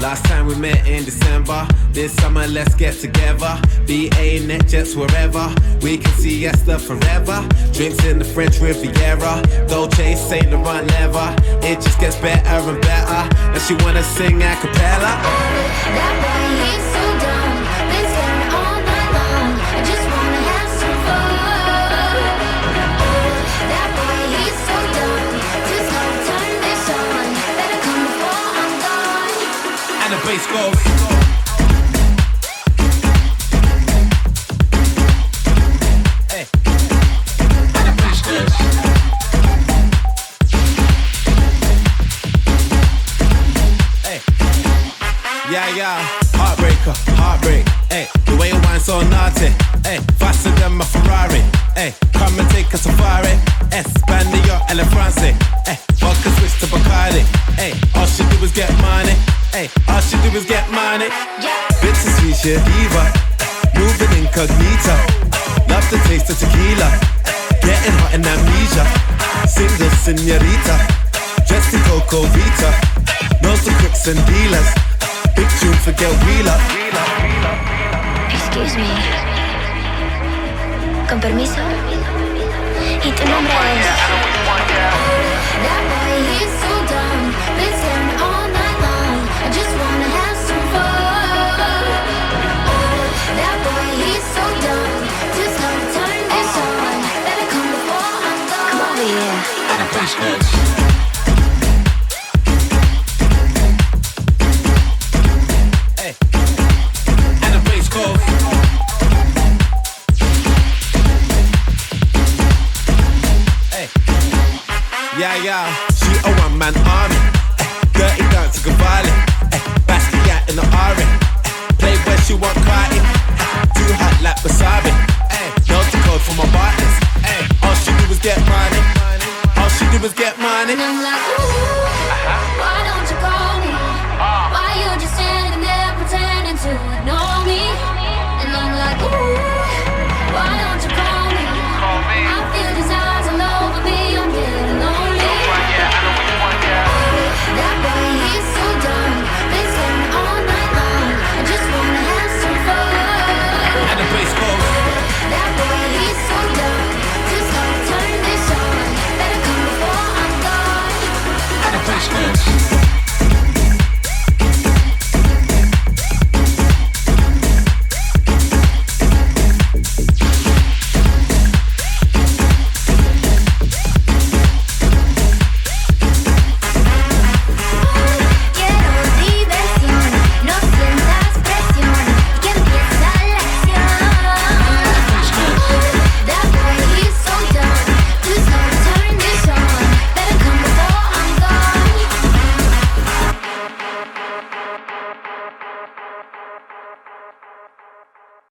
we met in December. This summer, let's get together. BA, NetJets, wherever. We can see Esther forever. Drinks in the French Riviera. Dolce, Saint Laurent leather. It just gets better and better. And she wanna sing a cappella. That so dumb. Hey. Yeah, yeah. Heartbreaker, heartbreak. Hey, the way you so naughty. Hey, faster than my Ferrari. Hey, come and take a safari. Hey, vodka switch to Bacardi. Hey, all she do is get money. Hey, all she do is get money. Bittersweet, she a diva. Moving incognito. Love the taste of tequila. Getting hot in amnesia. Single senorita. Dressed in Coco Vita. Knows the crooks and dealers. Big tune, forget wheeler. Excuse me. Con permiso. She a one man army. Eh, Dirty dancer Cavalli. Eh, Basquiat in was get money.